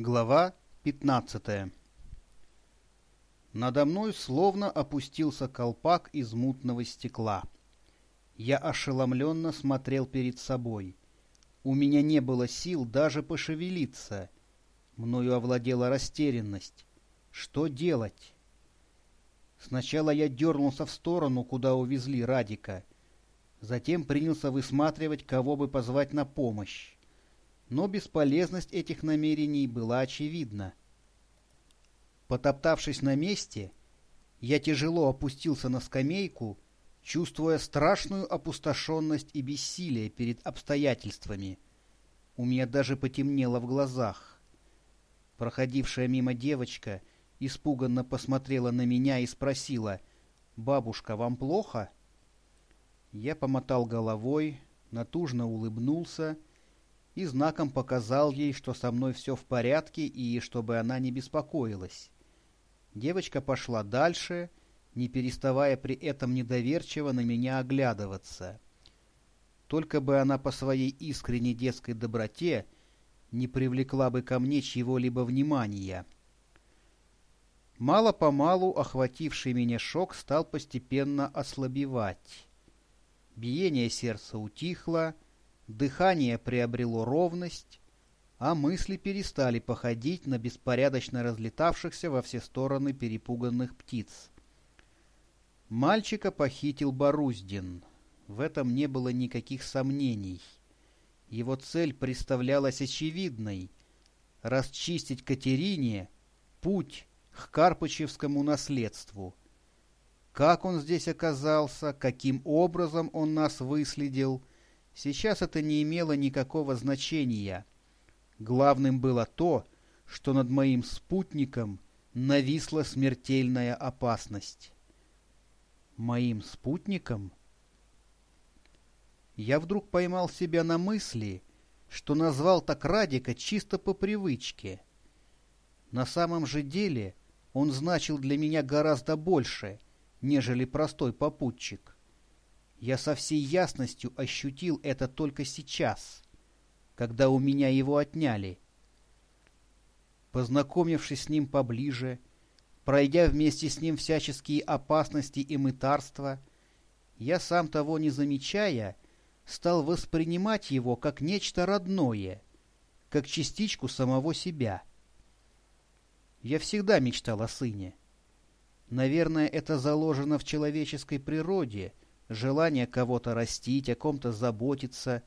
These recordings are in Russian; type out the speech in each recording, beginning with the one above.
Глава 15 Надо мной словно опустился колпак из мутного стекла. Я ошеломленно смотрел перед собой. У меня не было сил даже пошевелиться. Мною овладела растерянность. Что делать? Сначала я дернулся в сторону, куда увезли Радика. Затем принялся высматривать, кого бы позвать на помощь но бесполезность этих намерений была очевидна. Потоптавшись на месте, я тяжело опустился на скамейку, чувствуя страшную опустошенность и бессилие перед обстоятельствами. У меня даже потемнело в глазах. Проходившая мимо девочка испуганно посмотрела на меня и спросила, «Бабушка, вам плохо?» Я помотал головой, натужно улыбнулся и знаком показал ей, что со мной все в порядке и чтобы она не беспокоилась. Девочка пошла дальше, не переставая при этом недоверчиво на меня оглядываться. Только бы она по своей искренней детской доброте не привлекла бы ко мне чьего-либо внимания. Мало-помалу охвативший меня шок стал постепенно ослабевать. Биение сердца утихло, Дыхание приобрело ровность, а мысли перестали походить на беспорядочно разлетавшихся во все стороны перепуганных птиц. Мальчика похитил Боруздин. В этом не было никаких сомнений. Его цель представлялась очевидной — расчистить Катерине путь к Карпычевскому наследству. Как он здесь оказался, каким образом он нас выследил — Сейчас это не имело никакого значения. Главным было то, что над моим спутником нависла смертельная опасность. Моим спутником? Я вдруг поймал себя на мысли, что назвал так Радика чисто по привычке. На самом же деле он значил для меня гораздо больше, нежели простой попутчик. Я со всей ясностью ощутил это только сейчас, когда у меня его отняли. Познакомившись с ним поближе, пройдя вместе с ним всяческие опасности и мытарства, я, сам того не замечая, стал воспринимать его как нечто родное, как частичку самого себя. Я всегда мечтал о сыне. Наверное, это заложено в человеческой природе — желание кого-то растить, о ком-то заботиться.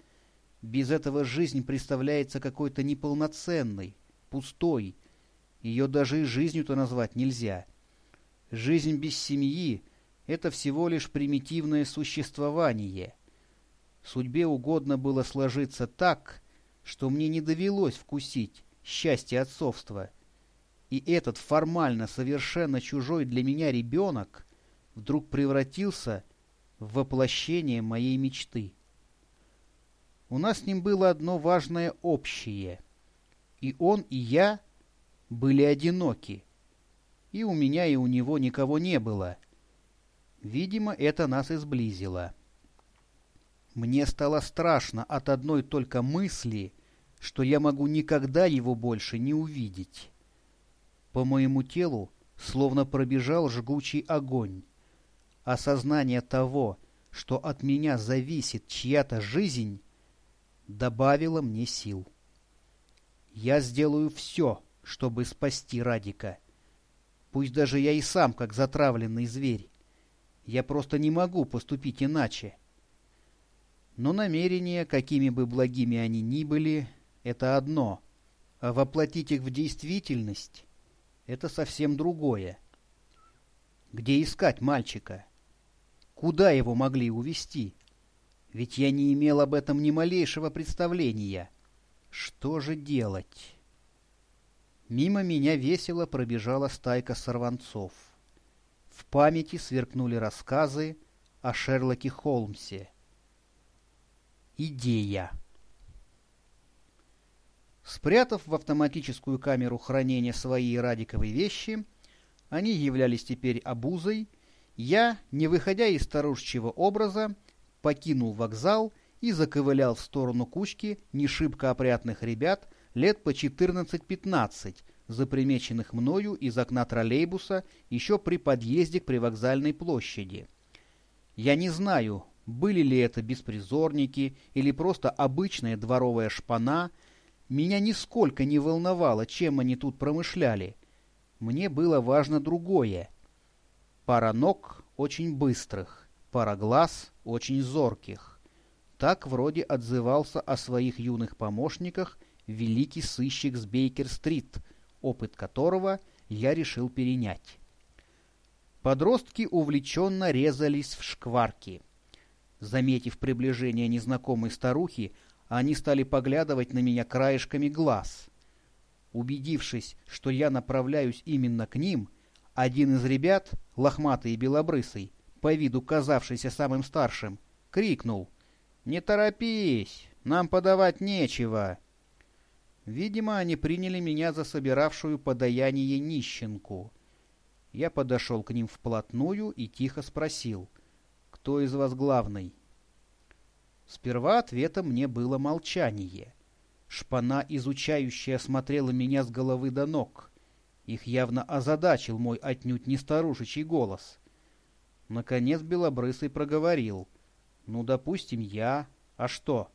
Без этого жизнь представляется какой-то неполноценной, пустой. Ее даже и жизнью-то назвать нельзя. Жизнь без семьи — это всего лишь примитивное существование. Судьбе угодно было сложиться так, что мне не довелось вкусить счастье отцовства. И этот формально совершенно чужой для меня ребенок вдруг превратился в воплощение моей мечты. У нас с ним было одно важное общее. И он, и я были одиноки. И у меня, и у него никого не было. Видимо, это нас и сблизило. Мне стало страшно от одной только мысли, что я могу никогда его больше не увидеть. По моему телу словно пробежал жгучий огонь. Осознание того, что от меня зависит чья-то жизнь, добавило мне сил. Я сделаю все, чтобы спасти Радика. Пусть даже я и сам, как затравленный зверь. Я просто не могу поступить иначе. Но намерения, какими бы благими они ни были, это одно, а воплотить их в действительность — это совсем другое. Где искать мальчика? — Куда его могли увести? Ведь я не имел об этом ни малейшего представления. Что же делать? Мимо меня весело пробежала стайка сорванцов. В памяти сверкнули рассказы о Шерлоке Холмсе. Идея. Спрятав в автоматическую камеру хранения свои радиковые вещи, они являлись теперь обузой — я, не выходя из старушечьего образа, покинул вокзал и заковылял в сторону кучки не шибко опрятных ребят, лет по 14-15, запримеченных мною из окна троллейбуса еще при подъезде к привокзальной площади. Я не знаю, были ли это беспризорники или просто обычная дворовая шпана, меня нисколько не волновало, чем они тут промышляли. Мне было важно другое. Пара ног очень быстрых, пара глаз очень зорких. Так вроде отзывался о своих юных помощниках великий сыщик с Бейкер-стрит, опыт которого я решил перенять. Подростки увлеченно резались в шкварки. Заметив приближение незнакомой старухи, они стали поглядывать на меня краешками глаз. Убедившись, что я направляюсь именно к ним, один из ребят, лохматый и белобрысый, по виду казавшийся самым старшим, крикнул «Не торопись, нам подавать нечего!» Видимо, они приняли меня за собиравшую подаяние нищенку. Я подошел к ним вплотную и тихо спросил, кто из вас главный? Сперва ответом мне было молчание. Шпана, изучающая, смотрела меня с головы до ног. Их явно озадачил мой отнюдь не старушечий голос. Наконец Белобрысый проговорил. «Ну, допустим, я. А что?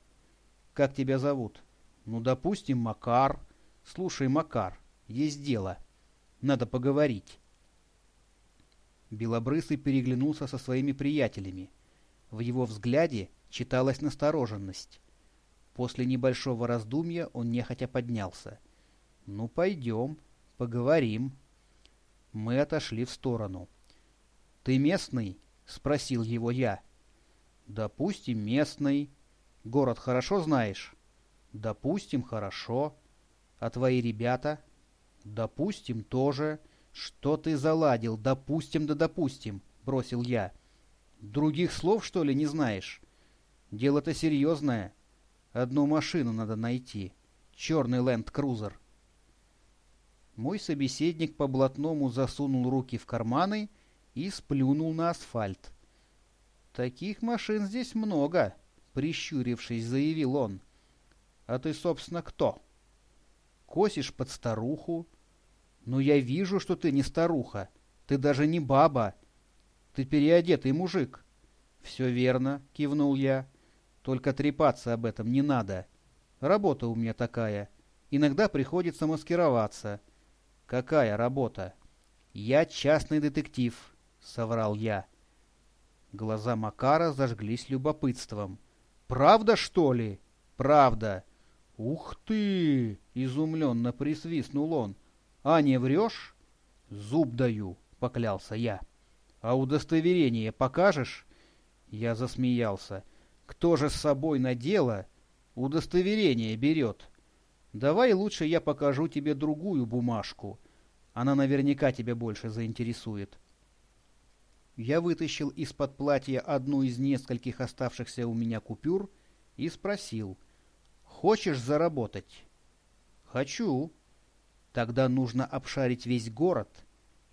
Как тебя зовут?» «Ну, допустим, Макар. Слушай, Макар, есть дело. Надо поговорить». Белобрысый переглянулся со своими приятелями. В его взгляде читалась настороженность. После небольшого раздумья он нехотя поднялся. «Ну, пойдем, поговорим». Мы отошли в сторону. «Ты местный?» — спросил его я. «Допустим, местный. Город хорошо знаешь?» «Допустим, хорошо. А твои ребята?» «Допустим, тоже». «Что ты заладил? Допустим да допустим», — бросил я. «Других слов, что ли, не знаешь? Дело-то серьезное. Одну машину надо найти. Черный ленд-крузер». Мой собеседник по блатному засунул руки в карманы и сплюнул на асфальт. «Таких машин здесь много», — прищурившись, заявил он. «А ты, собственно, кто? Косишь под старуху, «Но я вижу, что ты не старуха. Ты даже не баба. Ты переодетый мужик». «Все верно», — кивнул я. «Только трепаться об этом не надо. Работа у меня такая. Иногда приходится маскироваться». «Какая работа?» «Я частный детектив», — соврал я. Глаза Макара зажглись любопытством. «Правда, что ли?» «Правда». «Ух ты!» — изумленно присвистнул он. «А не врешь?» «Зуб даю», — поклялся я. «А удостоверение покажешь?» Я засмеялся. «Кто же с собой на дело удостоверение берет? Давай лучше я покажу тебе другую бумажку. Она наверняка тебя больше заинтересует». Я вытащил из-под платья одну из нескольких оставшихся у меня купюр и спросил. «Хочешь заработать?» «Хочу», Тогда нужно обшарить весь город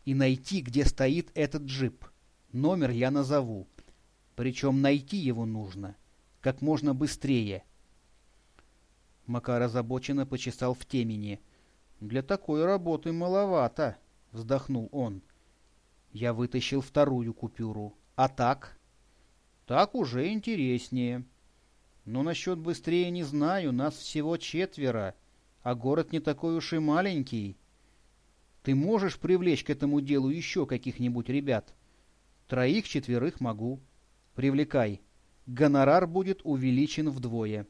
и найти, где стоит этот джип. Номер я назову. Причем найти его нужно как можно быстрее. Макар озабоченно почесал в темени. «Для такой работы маловато», — вздохнул он. Я вытащил вторую купюру. «А так?» «Так уже интереснее». «Но насчет быстрее не знаю, нас всего четверо а город не такой уж и маленький. Ты можешь привлечь к этому делу еще каких-нибудь ребят? Троих-четверых могу. Привлекай. Гонорар будет увеличен вдвое.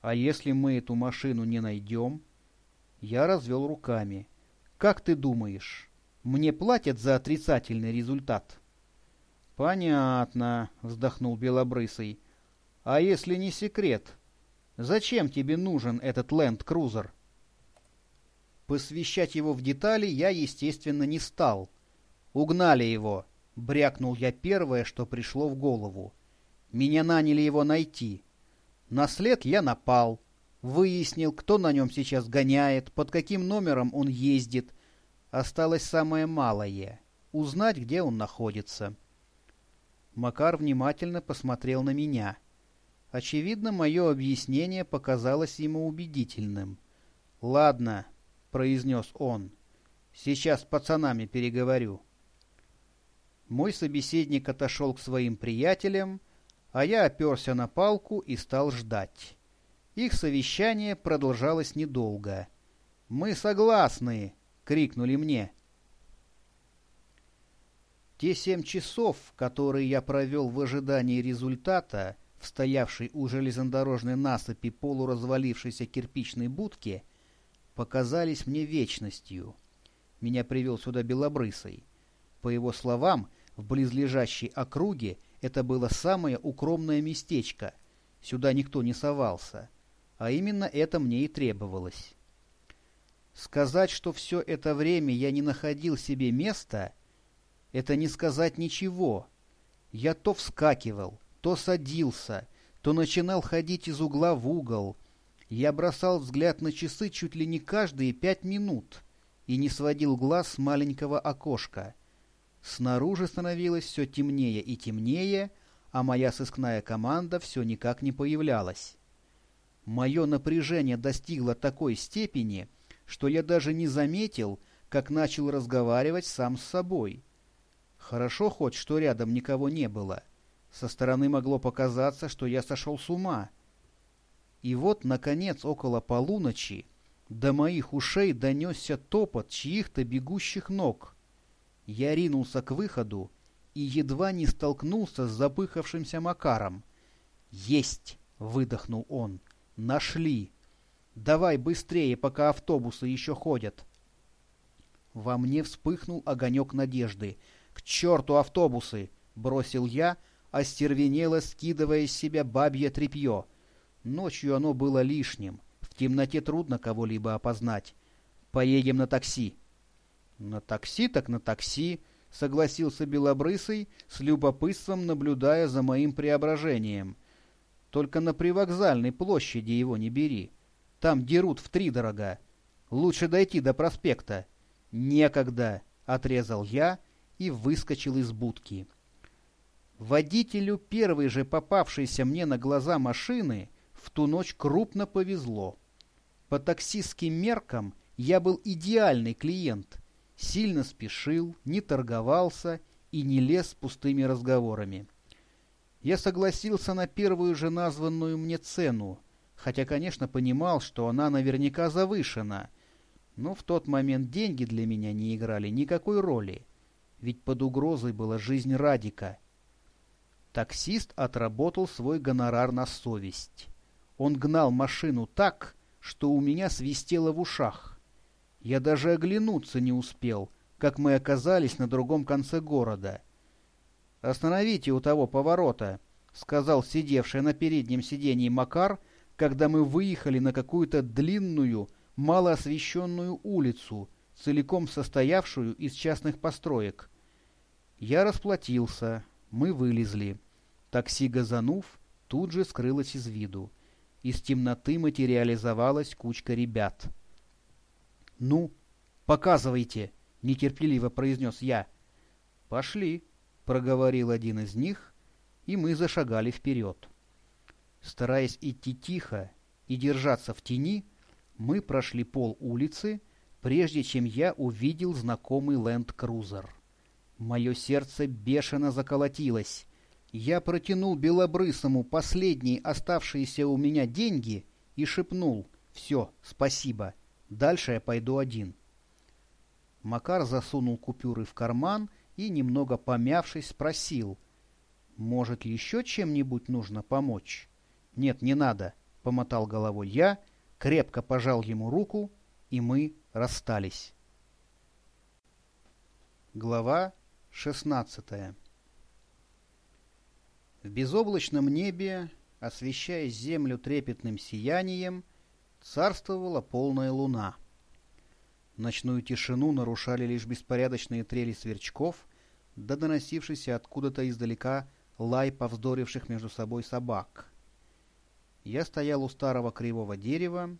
А если мы эту машину не найдем? Я развел руками. Как ты думаешь, мне платят за отрицательный результат? Понятно, вздохнул Белобрысый. А если не секрет, Зачем тебе нужен этот ленд-крузер? Посвящать его в детали я, естественно, не стал. Угнали его. Брякнул я первое, что пришло в голову. Меня наняли его найти. На след я напал. Выяснил, кто на нем сейчас гоняет, под каким номером он ездит. Осталось самое малое — узнать, где он находится. Макар внимательно посмотрел на меня — Очевидно, мое объяснение показалось ему убедительным. «Ладно», — произнес он, — «сейчас с пацанами переговорю». Мой собеседник отошел к своим приятелям, а я оперся на палку и стал ждать. Их совещание продолжалось недолго. «Мы согласны!» — крикнули мне. Те семь часов, которые я провел в ожидании результата, в стоявшей у железнодорожной насыпи полуразвалившейся кирпичной будке, показались мне вечностью. Меня привел сюда Белобрысый. По его словам, в близлежащей округе это было самое укромное местечко. Сюда никто не совался. А именно это мне и требовалось. Сказать, что все это время я не находил себе места, это не сказать ничего. Я то вскакивал, то садился, то начинал ходить из угла в угол. Я бросал взгляд на часы чуть ли не каждые пять минут и не сводил глаз с маленького окошка. Снаружи становилось все темнее и темнее, а моя сыскная команда все никак не появлялась. Мое напряжение достигло такой степени, что я даже не заметил, как начал разговаривать сам с собой. Хорошо хоть, что рядом никого не было. Со стороны могло показаться, что я сошел с ума. И вот, наконец, около полуночи до моих ушей донесся топот чьих-то бегущих ног. Я ринулся к выходу и едва не столкнулся с запыхавшимся Макаром. «Есть!» — выдохнул он. «Нашли!» Давай быстрее, пока автобусы еще ходят. Во мне вспыхнул огонек надежды. «К черту автобусы!» — бросил я, остервенело скидывая с себя бабье тряпье. Ночью оно было лишним. В темноте трудно кого-либо опознать. «Поедем на такси». «На такси так на такси», — согласился Белобрысый, с любопытством наблюдая за моим преображением. «Только на привокзальной площади его не бери». Там дерут втридорога. Лучше дойти до проспекта. Некогда, — отрезал я и выскочил из будки. Водителю первой же попавшейся мне на глаза машины в ту ночь крупно повезло. По таксистским меркам я был идеальный клиент. Сильно спешил, не торговался и не лез пустыми разговорами. Я согласился на первую же названную мне цену, хотя, конечно, понимал, что она наверняка завышена. Но в тот момент деньги для меня не играли никакой роли, ведь под угрозой была жизнь Радика. Таксист отработал свой гонорар на совесть. Он гнал машину так, что у меня свистело в ушах. Я даже оглянуться не успел, как мы оказались на другом конце города. «Остановите у того поворота», — сказал сидевший на переднем сиденье Макар, когда мы выехали на какую-то длинную, малоосвещенную улицу, целиком состоявшую из частных построек. Я расплатился, мы вылезли. Такси газанув, тут же скрылось из виду. Из темноты материализовалась кучка ребят. «Ну, показывайте!» — нетерпеливо произнес я. «Пошли!» — проговорил один из них, и мы зашагали вперед. Стараясь идти тихо и держаться в тени, мы прошли пол улицы, прежде чем я увидел знакомый ленд-крузер. Мое сердце бешено заколотилось. Я протянул Белобрысому последние оставшиеся у меня деньги и шепнул «Все, спасибо, дальше я пойду один». Макар засунул купюры в карман и, немного помявшись, спросил «Может, еще чем-нибудь нужно помочь?» «Нет, не надо», — помотал головой я, крепко пожал ему руку, и мы расстались. Глава шестнадцатая В безоблачном небе, освещая землю трепетным сиянием, царствовала полная луна. Ночную тишину нарушали лишь беспорядочные трели сверчков, да доносившийся откуда-то издалека лай повздоривших между собой собак — я стоял у старого кривого дерева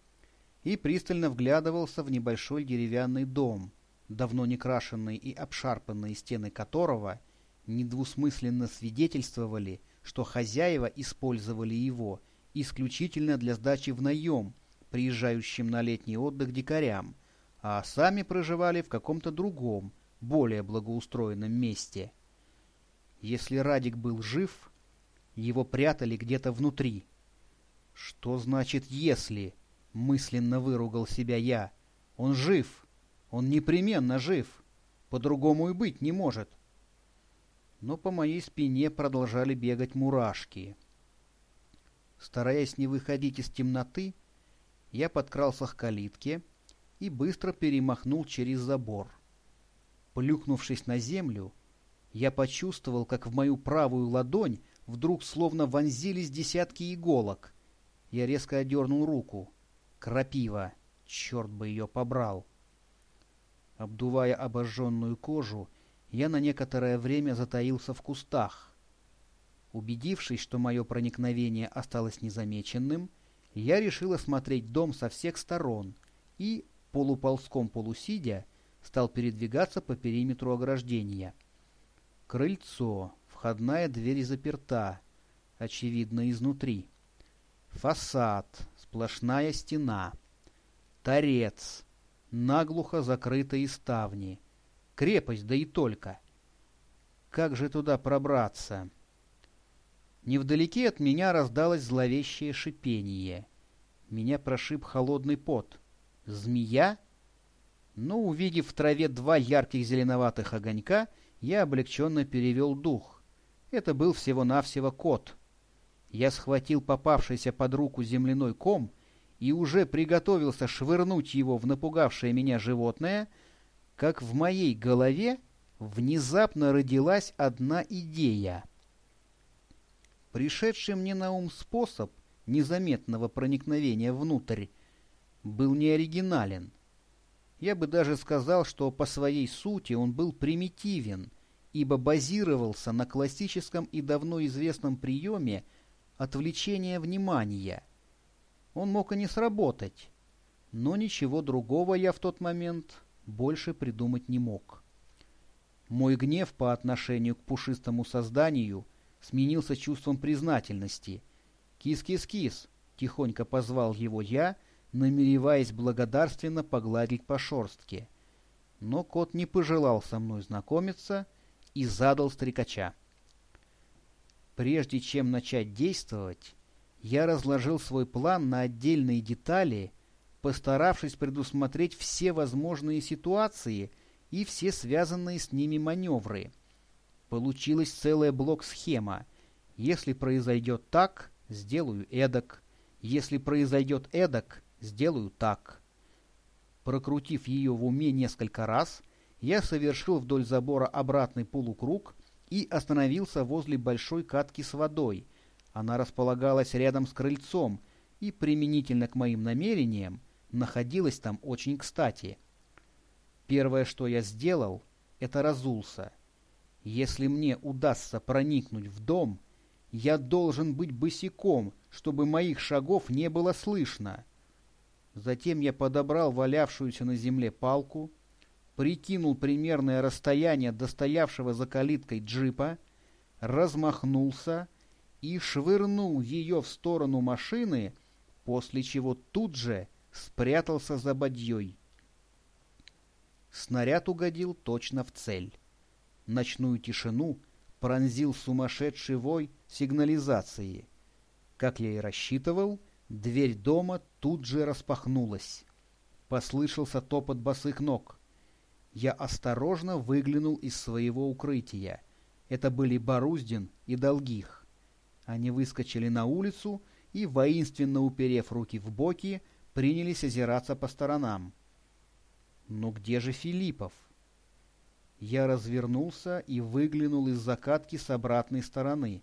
и пристально вглядывался в небольшой деревянный дом, давно не крашенные и обшарпанные стены которого недвусмысленно свидетельствовали, что хозяева использовали его исключительно для сдачи в наем, приезжающим на летний отдых дикарям, а сами проживали в каком-то другом, более благоустроенном месте. Если Радик был жив, его прятали где-то внутри. Что значит «если»? Мысленно выругал себя я. Он жив. Он непременно жив. По-другому и быть не может. Но по моей спине продолжали бегать мурашки. Стараясь не выходить из темноты, я подкрался к калитке и быстро перемахнул через забор. Плюхнувшись на землю, я почувствовал, как в мою правую ладонь вдруг словно вонзились десятки иголок. Я резко одернул руку. Крапива! Черт бы ее побрал! Обдувая обожженную кожу, я на некоторое время затаился в кустах. Убедившись, что мое проникновение осталось незамеченным, я решил осмотреть дом со всех сторон и, полуползком-полусидя, стал передвигаться по периметру ограждения. Крыльцо, входная дверь заперта, очевидно, изнутри. Фасад, сплошная стена. Торец, наглухо закрытые ставни. Крепость, да и только. Как же туда пробраться? Невдалеке от меня раздалось зловещее шипение. Меня прошиб холодный пот. Змея? Но, увидев в траве два ярких зеленоватых огонька, я облегченно перевел дух. Это был всего-навсего кот. Я схватил попавшийся под руку земляной ком и уже приготовился швырнуть его в напугавшее меня животное, как в моей голове внезапно родилась одна идея. Пришедший мне на ум способ незаметного проникновения внутрь был неоригинален. Я бы даже сказал, что по своей сути он был примитивен, ибо базировался на классическом и давно известном приеме отвлечения внимания. Он мог и не сработать, но ничего другого я в тот момент больше придумать не мог. Мой гнев по отношению к пушистому созданию сменился чувством признательности. «Кис-кис-кис!» — тихонько позвал его я, намереваясь благодарственно погладить по шорстке. Но кот не пожелал со мной знакомиться и задал стрекача. Прежде чем начать действовать, я разложил свой план на отдельные детали, постаравшись предусмотреть все возможные ситуации и все связанные с ними маневры. Получилась целая блок-схема. Если произойдет так, сделаю эдак. Если произойдет эдак, сделаю так. Прокрутив ее в уме несколько раз, я совершил вдоль забора обратный полукруг и остановился возле большой катки с водой. Она располагалась рядом с крыльцом и, применительно к моим намерениям, находилась там очень кстати. Первое, что я сделал, это разулся. Если мне удастся проникнуть в дом, я должен быть босиком, чтобы моих шагов не было слышно. Затем я подобрал валявшуюся на земле палку, прикинул примерное расстояние до стоявшего за калиткой джипа, размахнулся и швырнул ее в сторону машины, после чего тут же спрятался за бадьей. Снаряд угодил точно в цель. Ночную тишину пронзил сумасшедший вой сигнализации. Как я и рассчитывал, дверь дома тут же распахнулась. Послышался топот босых ног я осторожно выглянул из своего укрытия. Это были Боруздин и Долгих. Они выскочили на улицу и, воинственно уперев руки в боки, принялись озираться по сторонам. Но где же Филиппов? Я развернулся и выглянул из закатки с обратной стороны.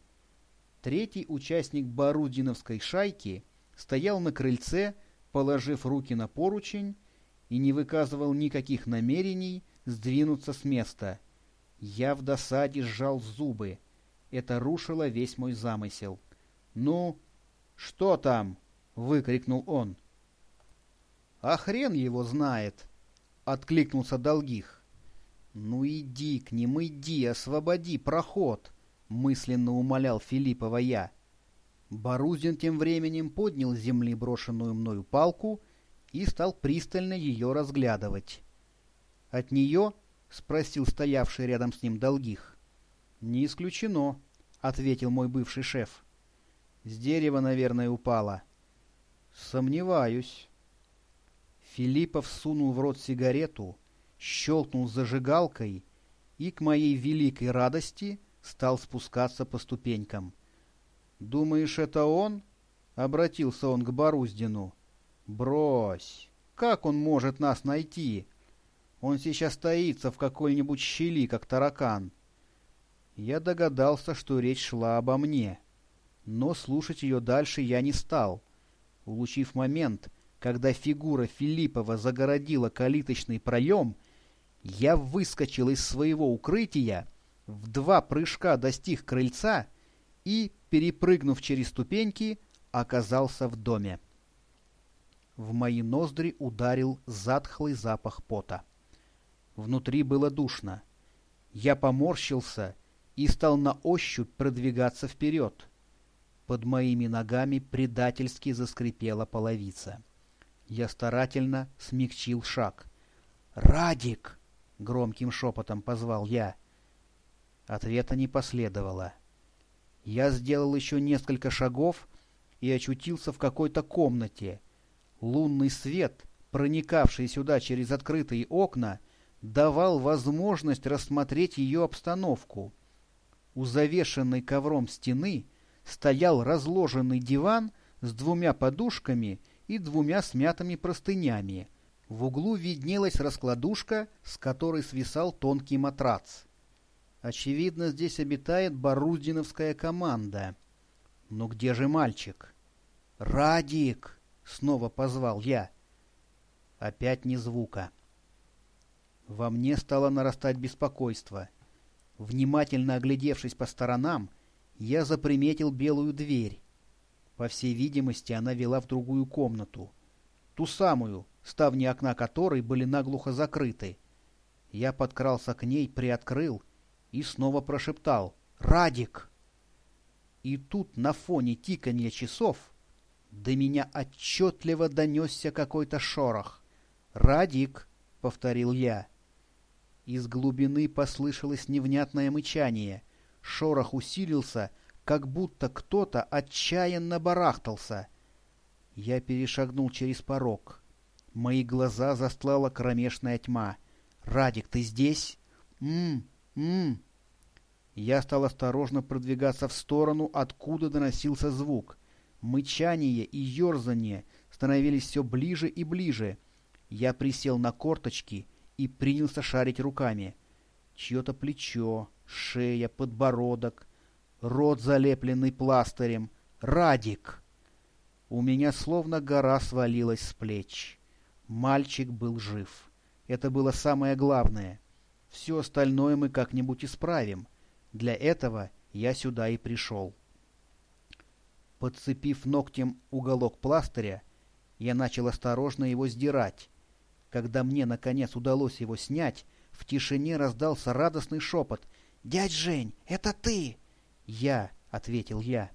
Третий участник Борудиновской шайки стоял на крыльце, положив руки на поручень и не выказывал никаких намерений сдвинуться с места. Я в досаде сжал зубы. Это рушило весь мой замысел. «Ну, что там?» — выкрикнул он. «А хрен его знает!» — откликнулся Долгих. «Ну иди к ним, иди, освободи проход!» — мысленно умолял Филиппова я. Борузин тем временем поднял с земли брошенную мною палку и стал пристально ее разглядывать. «От нее?» — спросил стоявший рядом с ним долгих. «Не исключено», — ответил мой бывший шеф. «С дерева, наверное, упала». «Сомневаюсь». Филиппов сунул в рот сигарету, щелкнул зажигалкой и, к моей великой радости, стал спускаться по ступенькам. «Думаешь, это он?» — обратился он к Боруздину. «Брось! Как он может нас найти? Он сейчас таится в какой-нибудь щели, как таракан». Я догадался, что речь шла обо мне, но слушать ее дальше я не стал. Улучив момент, когда фигура Филиппова загородила калиточный проем, я выскочил из своего укрытия, в два прыжка достиг крыльца и, перепрыгнув через ступеньки, оказался в доме. В мои ноздри ударил затхлый запах пота. Внутри было душно. Я поморщился и стал на ощупь продвигаться вперед. Под моими ногами предательски заскрипела половица. Я старательно смягчил шаг. «Радик!» — громким шепотом позвал я. Ответа не последовало. Я сделал еще несколько шагов и очутился в какой-то комнате. Лунный свет, проникавший сюда через открытые окна, давал возможность рассмотреть ее обстановку. У завешенной ковром стены стоял разложенный диван с двумя подушками и двумя смятыми простынями. В углу виднелась раскладушка, с которой свисал тонкий матрац. Очевидно, здесь обитает Боруздиновская команда. Но где же мальчик? «Радик!» — снова позвал я. Опять ни звука. Во мне стало нарастать беспокойство. Внимательно оглядевшись по сторонам, я заприметил белую дверь. По всей видимости, она вела в другую комнату. Ту самую, ставни окна которой были наглухо закрыты. Я подкрался к ней, приоткрыл — и снова прошептал «Радик!». И тут на фоне тиканья часов до меня отчетливо донесся какой-то шорох. «Радик!» — повторил я. Из глубины послышалось невнятное мычание. Шорох усилился, как будто кто-то отчаянно барахтался. Я перешагнул через порог. Мои глаза застлала кромешная тьма. «Радик, ты здесь?» «М-м-м!» м Я стал осторожно продвигаться в сторону, откуда доносился звук. Мычание и ерзание становились все ближе и ближе. Я присел на корточки и принялся шарить руками. Чье-то плечо, шея, подбородок, рот залепленный пластырем. Радик! У меня словно гора свалилась с плеч. Мальчик был жив. Это было самое главное. Все остальное мы как-нибудь исправим. Для этого я сюда и пришел. Подцепив ногтем уголок пластыря, я начал осторожно его сдирать. Когда мне, наконец, удалось его снять, в тишине раздался радостный шепот. «Дядь Жень, это ты!» «Я», — ответил я.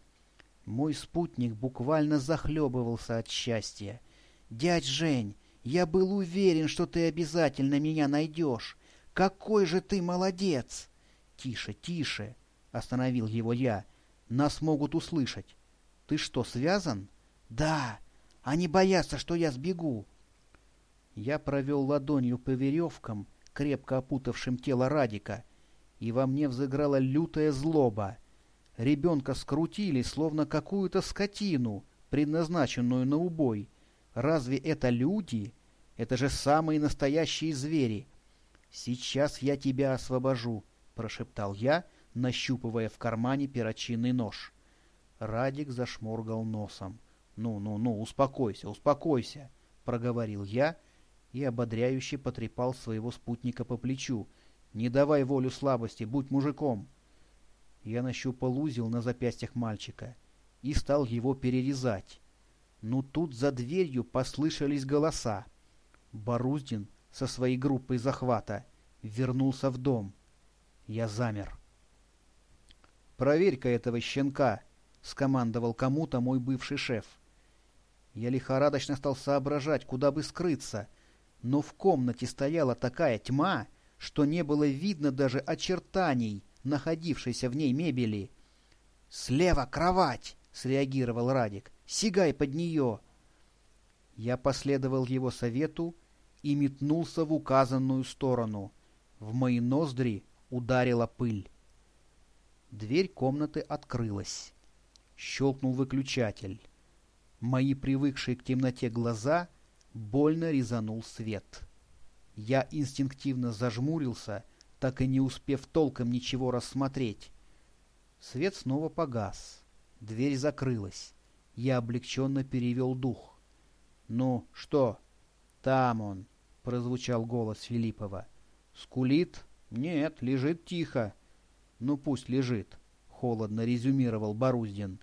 Мой спутник буквально захлебывался от счастья. «Дядь Жень, я был уверен, что ты обязательно меня найдешь. Какой же ты молодец! Тише, тише, остановил его я. Нас могут услышать. Ты что, связан? Да, они боятся, что я сбегу. Я провел ладонью по веревкам, крепко опутавшим тело Радика, и во мне взыграла лютая злоба. Ребенка скрутили, словно какую-то скотину, предназначенную на убой. Разве это люди? Это же самые настоящие звери. «Сейчас я тебя освобожу», — прошептал я, нащупывая в кармане перочинный нож. Радик зашморгал носом. «Ну-ну-ну, успокойся, успокойся», — проговорил я и ободряюще потрепал своего спутника по плечу. «Не давай волю слабости, будь мужиком». Я нащупал узел на запястьях мальчика и стал его перерезать. Но тут за дверью послышались голоса. Боруздин со своей группой захвата вернулся в дом. Я замер. «Проверь-ка этого щенка», — скомандовал кому-то мой бывший шеф. Я лихорадочно стал соображать, куда бы скрыться, но в комнате стояла такая тьма, что не было видно даже очертаний находившейся в ней мебели. «Слева кровать!» — среагировал Радик. «Сигай под нее!» Я последовал его совету и метнулся в указанную сторону. В мои ноздри ударила пыль. Дверь комнаты открылась. Щелкнул выключатель. Мои привыкшие к темноте глаза больно резанул свет. Я инстинктивно зажмурился, так и не успев толком ничего рассмотреть. Свет снова погас. Дверь закрылась. Я облегченно перевел дух. «Ну, что?» «Там он», — прозвучал голос Филиппова. «Скулит?» «Нет, лежит тихо». «Ну, пусть лежит», — холодно резюмировал Боруздин.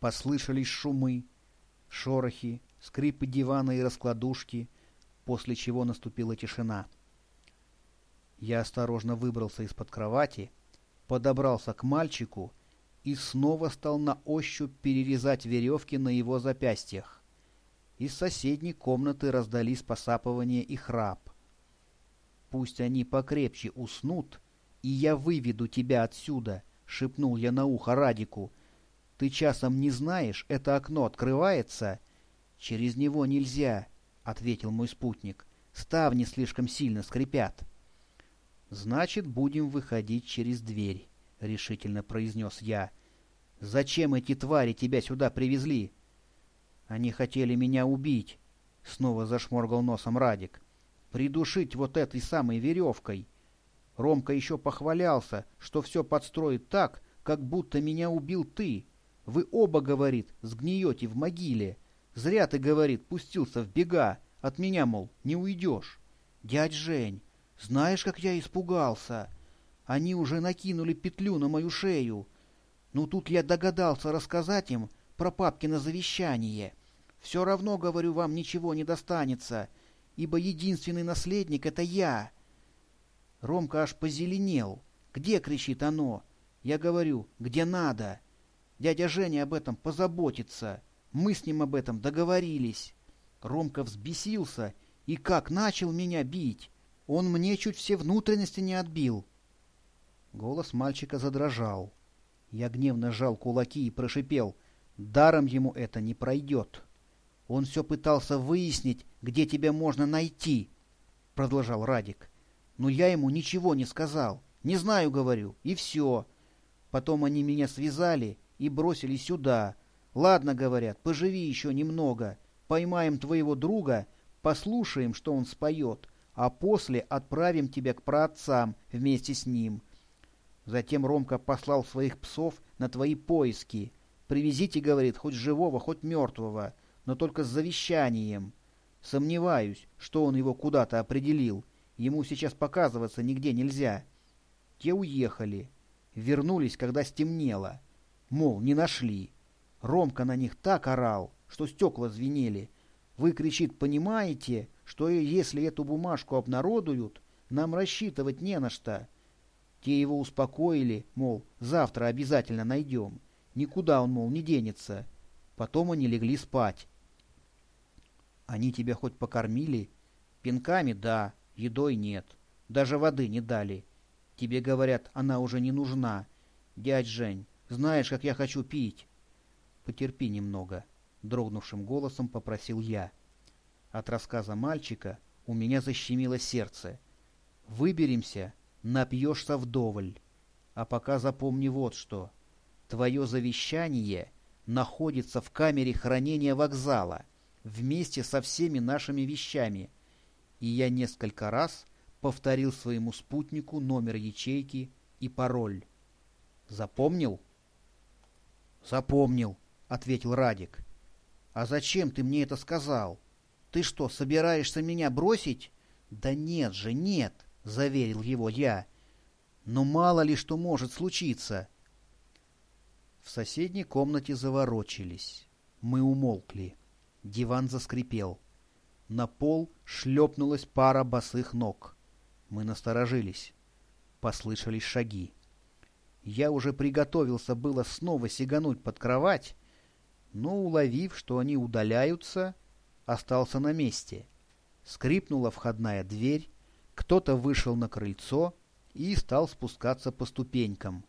Послышались шумы, шорохи, скрипы дивана и раскладушки, после чего наступила тишина. Я осторожно выбрался из-под кровати, подобрался к мальчику и снова стал на ощупь перерезать веревки на его запястьях. Из соседней комнаты раздались посапывание и храп. «Пусть они покрепче уснут, и я выведу тебя отсюда», — шепнул я на ухо Радику, — ты часом не знаешь, это окно открывается? Через него нельзя, ответил мой спутник. Ставни слишком сильно скрипят. Значит, будем выходить через дверь, решительно произнес я. Зачем эти твари тебя сюда привезли? Они хотели меня убить, снова зашморгал носом Радик. Придушить вот этой самой веревкой. Ромка еще похвалялся, что все подстроит так, как будто меня убил ты. Вы оба, говорит, сгниете в могиле. Зря ты, говорит, пустился в бега. От меня, мол, не уйдешь. Дядь Жень, знаешь, как я испугался? Они уже накинули петлю на мою шею. Ну, тут я догадался рассказать им про папкино завещание. Все равно, говорю, вам ничего не достанется, ибо единственный наследник — это я. Ромка аж позеленел. «Где?» — кричит оно. Я говорю, «где надо». Дядя Женя об этом позаботится. Мы с ним об этом договорились. Ромка взбесился и как начал меня бить. Он мне чуть все внутренности не отбил. Голос мальчика задрожал. Я гневно сжал кулаки и прошипел. Даром ему это не пройдет. Он все пытался выяснить, где тебя можно найти, — продолжал Радик. Но я ему ничего не сказал. Не знаю, говорю, и все. Потом они меня связали и бросили сюда. Ладно, говорят, поживи еще немного, поймаем твоего друга, послушаем, что он споет, а после отправим тебя к праотцам вместе с ним. Затем Ромка послал своих псов на твои поиски. Привезите, говорит, хоть живого, хоть мертвого, но только с завещанием. Сомневаюсь, что он его куда-то определил. Ему сейчас показываться нигде нельзя. Те уехали. Вернулись, когда стемнело мол, не нашли. Ромка на них так орал, что стекла звенели. Вы, кричит, понимаете, что если эту бумажку обнародуют, нам рассчитывать не на что. Те его успокоили, мол, завтра обязательно найдем. Никуда он, мол, не денется. Потом они легли спать. Они тебя хоть покормили? Пинками — да, едой нет. Даже воды не дали. Тебе говорят, она уже не нужна. Дядь Жень, знаешь, как я хочу пить. Потерпи немного, дрогнувшим голосом попросил я. От рассказа мальчика у меня защемило сердце. Выберемся, напьешься вдоволь. А пока запомни вот что. Твое завещание находится в камере хранения вокзала вместе со всеми нашими вещами. И я несколько раз повторил своему спутнику номер ячейки и пароль. Запомнил? «Запомнил», — ответил Радик. «А зачем ты мне это сказал? Ты что, собираешься меня бросить?» «Да нет же, нет», — заверил его я. «Но мало ли что может случиться». В соседней комнате заворочились. Мы умолкли. Диван заскрипел. На пол шлепнулась пара босых ног. Мы насторожились. Послышались шаги. Я уже приготовился было снова сигануть под кровать, но, уловив, что они удаляются, остался на месте. Скрипнула входная дверь, кто-то вышел на крыльцо и стал спускаться по ступенькам.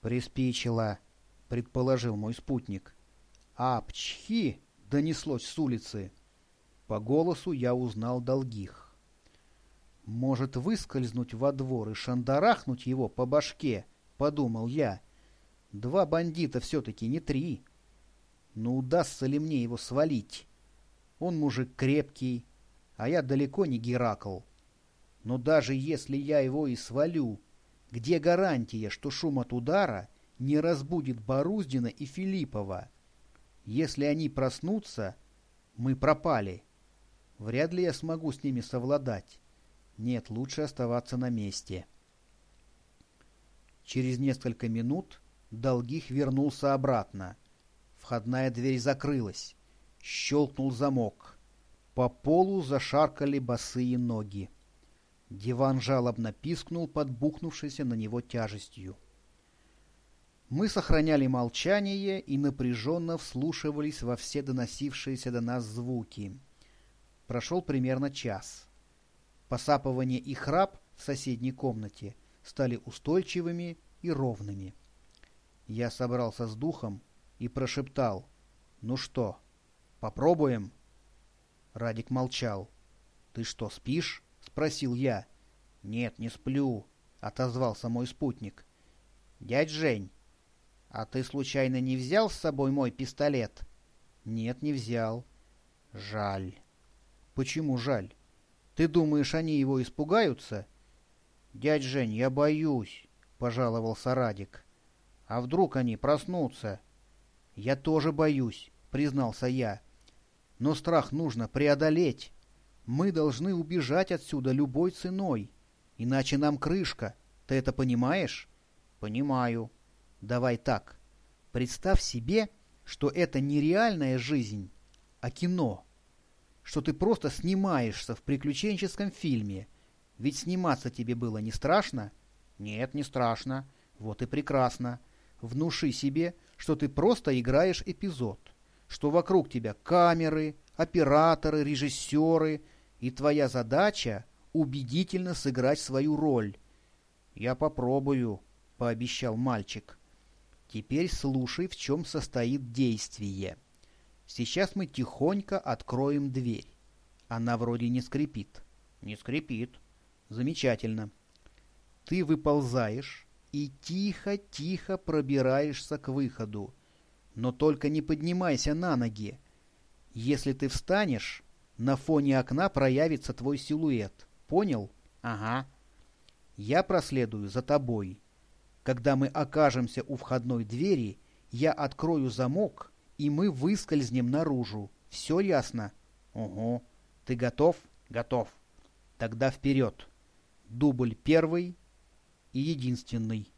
«Приспичило», — предположил мой спутник. «Апчхи!» — донеслось с улицы. По голосу я узнал долгих. «Может, выскользнуть во двор и шандарахнуть его по башке?» подумал я. Два бандита все-таки, не три. Но удастся ли мне его свалить? Он мужик крепкий, а я далеко не Геракл. Но даже если я его и свалю, где гарантия, что шум от удара не разбудит Боруздина и Филиппова? Если они проснутся, мы пропали. Вряд ли я смогу с ними совладать. Нет, лучше оставаться на месте». Через несколько минут Долгих вернулся обратно. Входная дверь закрылась. Щелкнул замок. По полу зашаркали босые ноги. Диван жалобно пискнул под бухнувшейся на него тяжестью. Мы сохраняли молчание и напряженно вслушивались во все доносившиеся до нас звуки. Прошел примерно час. Посапывание и храп в соседней комнате стали устойчивыми и ровными. Я собрался с духом и прошептал «Ну что, попробуем?» Радик молчал. «Ты что, спишь?» — спросил я. «Нет, не сплю», — отозвался мой спутник. «Дядь Жень, а ты случайно не взял с собой мой пистолет?» «Нет, не взял». «Жаль». «Почему жаль? Ты думаешь, они его испугаются?» «Дядь Жень, я боюсь», — пожаловался Радик. «А вдруг они проснутся?» «Я тоже боюсь», — признался я. «Но страх нужно преодолеть. Мы должны убежать отсюда любой ценой, иначе нам крышка. Ты это понимаешь?» «Понимаю». «Давай так. Представь себе, что это не реальная жизнь, а кино. Что ты просто снимаешься в приключенческом фильме — ведь сниматься тебе было не страшно? Нет, не страшно. Вот и прекрасно. Внуши себе, что ты просто играешь эпизод, что вокруг тебя камеры, операторы, режиссеры, и твоя задача — убедительно сыграть свою роль. «Я попробую», — пообещал мальчик. «Теперь слушай, в чем состоит действие. Сейчас мы тихонько откроем дверь. Она вроде не скрипит». «Не скрипит», Замечательно. Ты выползаешь и тихо-тихо пробираешься к выходу. Но только не поднимайся на ноги. Если ты встанешь, на фоне окна проявится твой силуэт. Понял? Ага. Я проследую за тобой. Когда мы окажемся у входной двери, я открою замок, и мы выскользнем наружу. Все ясно? Ого. Ты готов? Готов. Тогда вперед. Дубль первый и единственный.